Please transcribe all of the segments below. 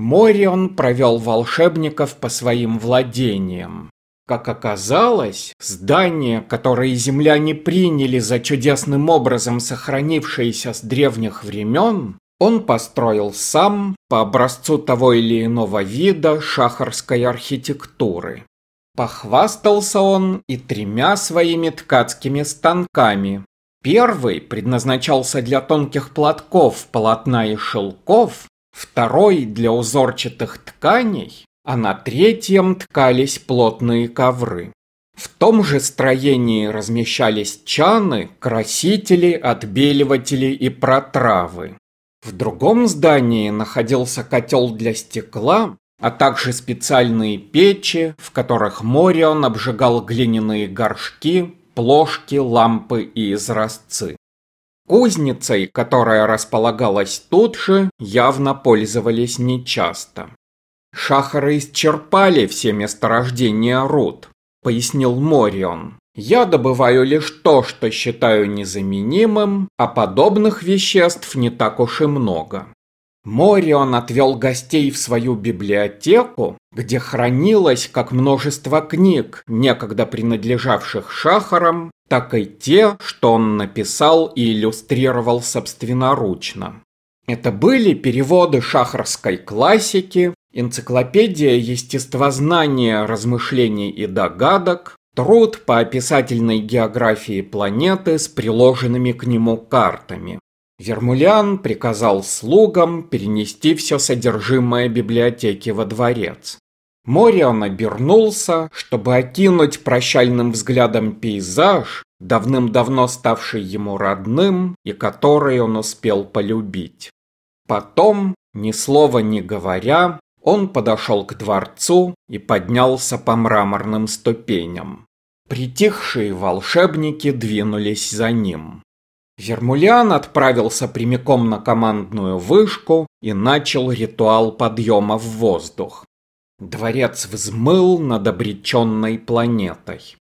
Морион провел волшебников по своим владениям. Как оказалось, здание, которое земляне приняли за чудесным образом сохранившееся с древних времен, он построил сам по образцу того или иного вида шахарской архитектуры. Похвастался он и тремя своими ткацкими станками. Первый предназначался для тонких платков, полотна и шелков, второй для узорчатых тканей, а на третьем ткались плотные ковры. В том же строении размещались чаны, красители, отбеливатели и протравы. В другом здании находился котел для стекла, а также специальные печи, в которых Морион обжигал глиняные горшки, плошки, лампы и изразцы. Кузницей, которая располагалась тут же, явно пользовались нечасто. Шахары исчерпали все месторождения руд, пояснил Морион. Я добываю лишь то, что считаю незаменимым, а подобных веществ не так уж и много. Морион отвел гостей в свою библиотеку, где хранилось как множество книг, некогда принадлежавших Шахарам, так и те, что он написал и иллюстрировал собственноручно. Это были переводы шахарской классики, энциклопедия естествознания, размышлений и догадок, труд по описательной географии планеты с приложенными к нему картами. Вермулян приказал слугам перенести все содержимое библиотеки во дворец. Морион обернулся, чтобы окинуть прощальным взглядом пейзаж, давным-давно ставший ему родным и который он успел полюбить. Потом, ни слова не говоря, он подошел к дворцу и поднялся по мраморным ступеням. Притихшие волшебники двинулись за ним. Вермулян отправился прямиком на командную вышку и начал ритуал подъема в воздух. Дворец взмыл над обреченной планетой.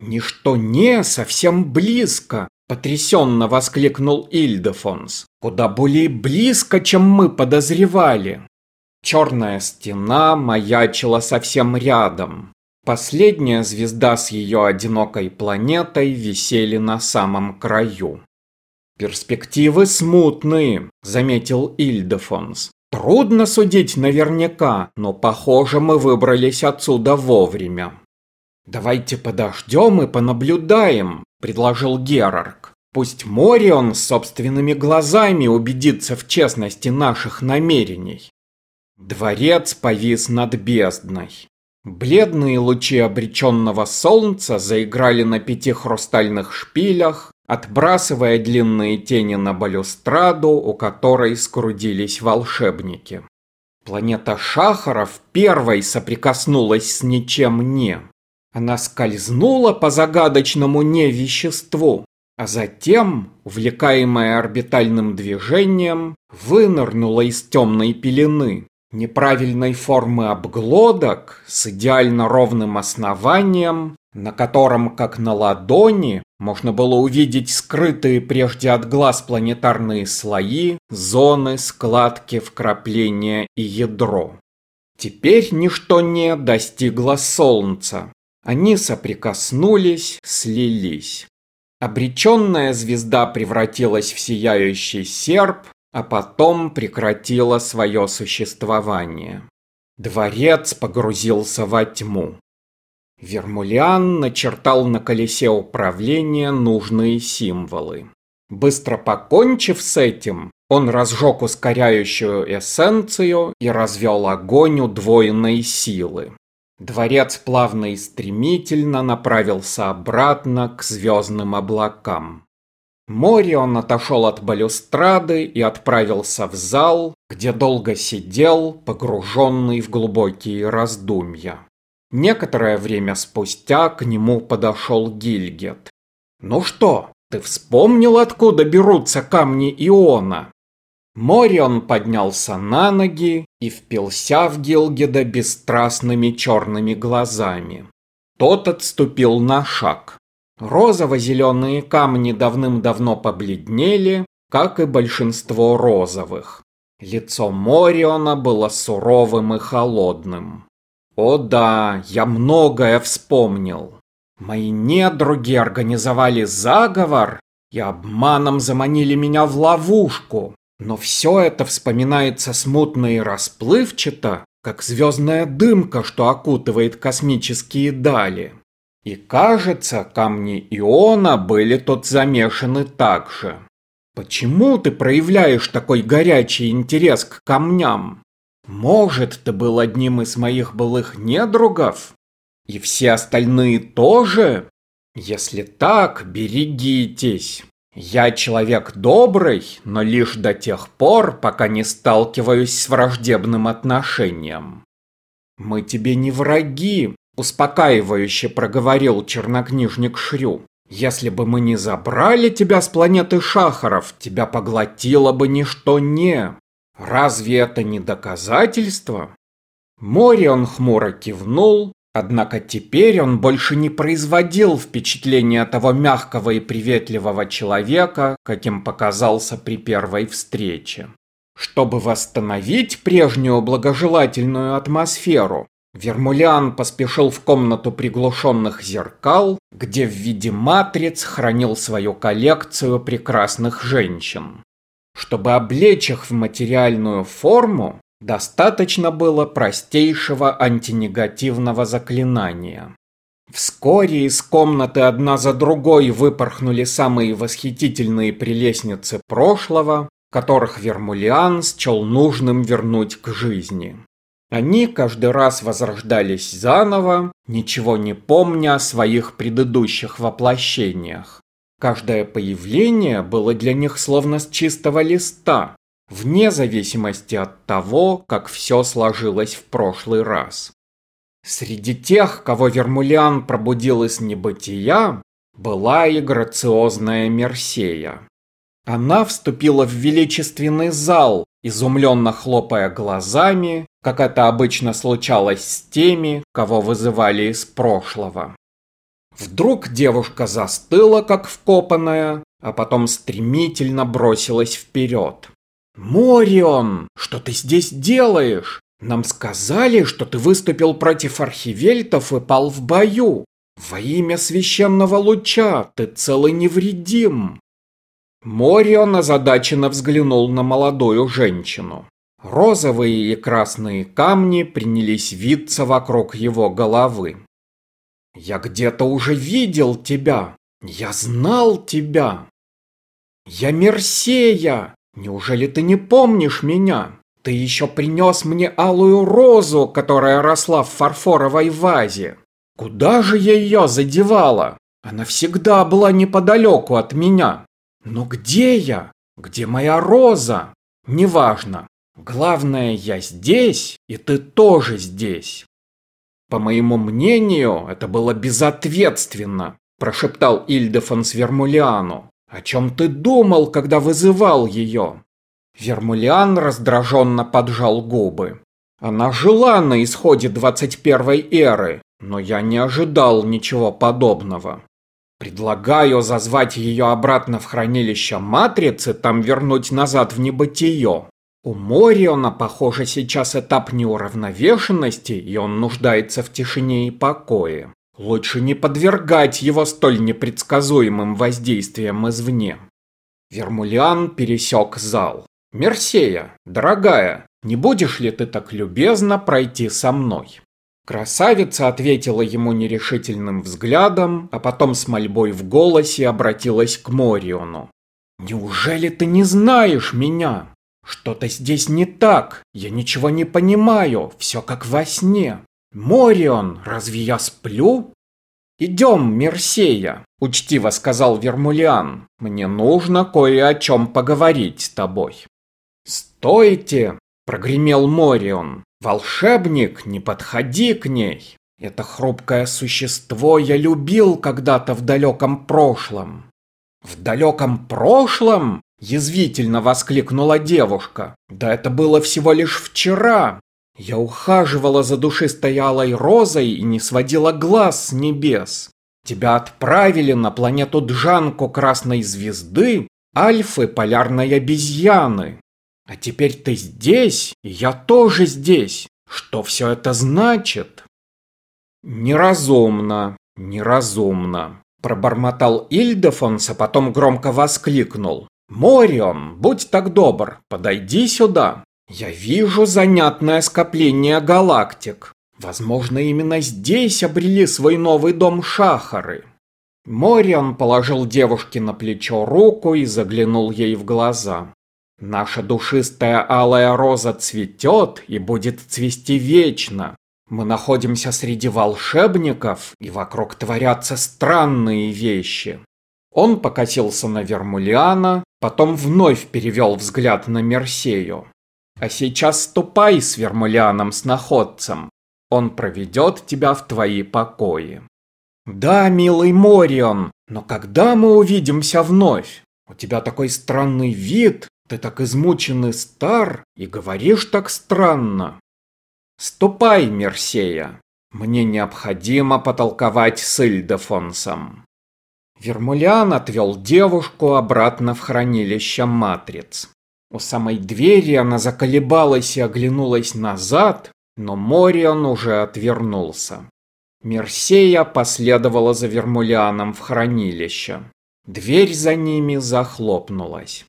«Ничто не совсем близко!» – потрясенно воскликнул Ильдефонс. «Куда более близко, чем мы подозревали!» Черная стена маячила совсем рядом. Последняя звезда с ее одинокой планетой висели на самом краю. «Перспективы смутные», – заметил Ильдефонс. Трудно судить наверняка, но похоже мы выбрались отсюда вовремя. Давайте подождем и понаблюдаем, предложил Герарк. Пусть Морион собственными глазами убедится в честности наших намерений. Дворец повис над бездной. Бледные лучи обреченного солнца заиграли на пяти хрустальных шпилях, отбрасывая длинные тени на балюстраду, у которой скрудились волшебники. Планета Шахаров первой соприкоснулась с ничем не. Она скользнула по загадочному невеществу, а затем, увлекаемая орбитальным движением, вынырнула из темной пелены, неправильной формы обглодок с идеально ровным основанием, на котором, как на ладони, можно было увидеть скрытые прежде от глаз планетарные слои, зоны, складки, вкрапления и ядро. Теперь ничто не достигло Солнца. Они соприкоснулись, слились. Обреченная звезда превратилась в сияющий серп, а потом прекратила свое существование. Дворец погрузился во тьму. Вермулиан начертал на колесе управления нужные символы. Быстро покончив с этим, он разжег ускоряющую эссенцию и развел огонь удвоенной силы. Дворец плавно и стремительно направился обратно к звездным облакам. Морион отошел от балюстрады и отправился в зал, где долго сидел, погруженный в глубокие раздумья. Некоторое время спустя к нему подошел Гильгет. «Ну что, ты вспомнил, откуда берутся камни Иона?» Морион поднялся на ноги и впился в Гилгеда бесстрастными черными глазами. Тот отступил на шаг. Розово-зеленые камни давным-давно побледнели, как и большинство розовых. Лицо Мориона было суровым и холодным. О да, я многое вспомнил. Мои недруги организовали заговор и обманом заманили меня в ловушку. Но все это вспоминается смутно и расплывчато, как звездная дымка, что окутывает космические дали. И кажется, камни Иона были тут замешаны так же. Почему ты проявляешь такой горячий интерес к камням? Может, ты был одним из моих былых недругов? И все остальные тоже? Если так, берегитесь. Я человек добрый, но лишь до тех пор, пока не сталкиваюсь с враждебным отношением. Мы тебе не враги, успокаивающе проговорил чернокнижник Шрю. Если бы мы не забрали тебя с планеты Шахаров, тебя поглотило бы ничто не. Разве это не доказательство? Морион хмуро кивнул, однако теперь он больше не производил впечатления того мягкого и приветливого человека, каким показался при первой встрече. Чтобы восстановить прежнюю благожелательную атмосферу, Вермулян поспешил в комнату приглушенных зеркал, где в виде матриц хранил свою коллекцию прекрасных женщин. Чтобы облечь их в материальную форму, достаточно было простейшего антинегативного заклинания. Вскоре из комнаты одна за другой выпорхнули самые восхитительные прелестницы прошлого, которых Вермулиан счел нужным вернуть к жизни. Они каждый раз возрождались заново, ничего не помня о своих предыдущих воплощениях. Каждое появление было для них словно с чистого листа, вне зависимости от того, как все сложилось в прошлый раз. Среди тех, кого Вермулиан пробудил из небытия, была и грациозная Мерсея. Она вступила в величественный зал, изумленно хлопая глазами, как это обычно случалось с теми, кого вызывали из прошлого. Вдруг девушка застыла, как вкопанная, а потом стремительно бросилась вперед. «Морион, что ты здесь делаешь? Нам сказали, что ты выступил против архивельтов и пал в бою. Во имя священного луча ты целый невредим». Морион озадаченно взглянул на молодую женщину. Розовые и красные камни принялись виться вокруг его головы. «Я где-то уже видел тебя! Я знал тебя!» «Я Мерсея! Неужели ты не помнишь меня? Ты еще принес мне алую розу, которая росла в фарфоровой вазе. Куда же я ее задевала? Она всегда была неподалеку от меня. Но где я? Где моя роза? Неважно. Главное, я здесь, и ты тоже здесь. По моему мнению, это было безответственно, прошептал Ильдефонс Вермулиану. О чем ты думал, когда вызывал ее? Вермулиан раздраженно поджал губы. Она жила на исходе 21 эры, но я не ожидал ничего подобного. Предлагаю зазвать ее обратно в хранилище Матрицы, там вернуть назад в небытие. У Мориона, похоже, сейчас этап неуравновешенности, и он нуждается в тишине и покое. Лучше не подвергать его столь непредсказуемым воздействиям извне. Вермулиан пересек зал. «Мерсея, дорогая, не будешь ли ты так любезно пройти со мной?» Красавица ответила ему нерешительным взглядом, а потом с мольбой в голосе обратилась к Мориону. «Неужели ты не знаешь меня? Что-то здесь не так, я ничего не понимаю, все как во сне. Морион, разве я сплю?» «Идем, Мерсея», – учтиво сказал Вермулиан. «Мне нужно кое о чем поговорить с тобой». «Стойте!» – прогремел Морион. «Волшебник, не подходи к ней! Это хрупкое существо я любил когда-то в далеком прошлом!» «В далеком прошлом?» – язвительно воскликнула девушка. «Да это было всего лишь вчера! Я ухаживала за душистой алой розой и не сводила глаз с небес. Тебя отправили на планету Джанку Красной Звезды, Альфы Полярной Обезьяны. А теперь ты здесь, и я тоже здесь. Что все это значит? Неразумно, неразумно. Пробормотал Ильдефонс, а потом громко воскликнул. «Морион, будь так добр, подойди сюда. Я вижу занятное скопление галактик. Возможно, именно здесь обрели свой новый дом Шахары». Морион положил девушке на плечо руку и заглянул ей в глаза. «Наша душистая алая роза цветет и будет цвести вечно. Мы находимся среди волшебников, и вокруг творятся странные вещи. Он покосился на Вермулиана, потом вновь перевел взгляд на Мерсею. А сейчас ступай с Вермулианом с находцем. Он проведет тебя в твои покои. Да, милый Морион, но когда мы увидимся вновь? У тебя такой странный вид, ты так измучен и стар, и говоришь так странно. «Ступай, Мерсея! Мне необходимо потолковать с Ильдефонсом». Вермулян отвел девушку обратно в хранилище матриц. У самой двери она заколебалась и оглянулась назад, но Морион уже отвернулся. Мерсея последовала за Вермуляном в хранилище. Дверь за ними захлопнулась.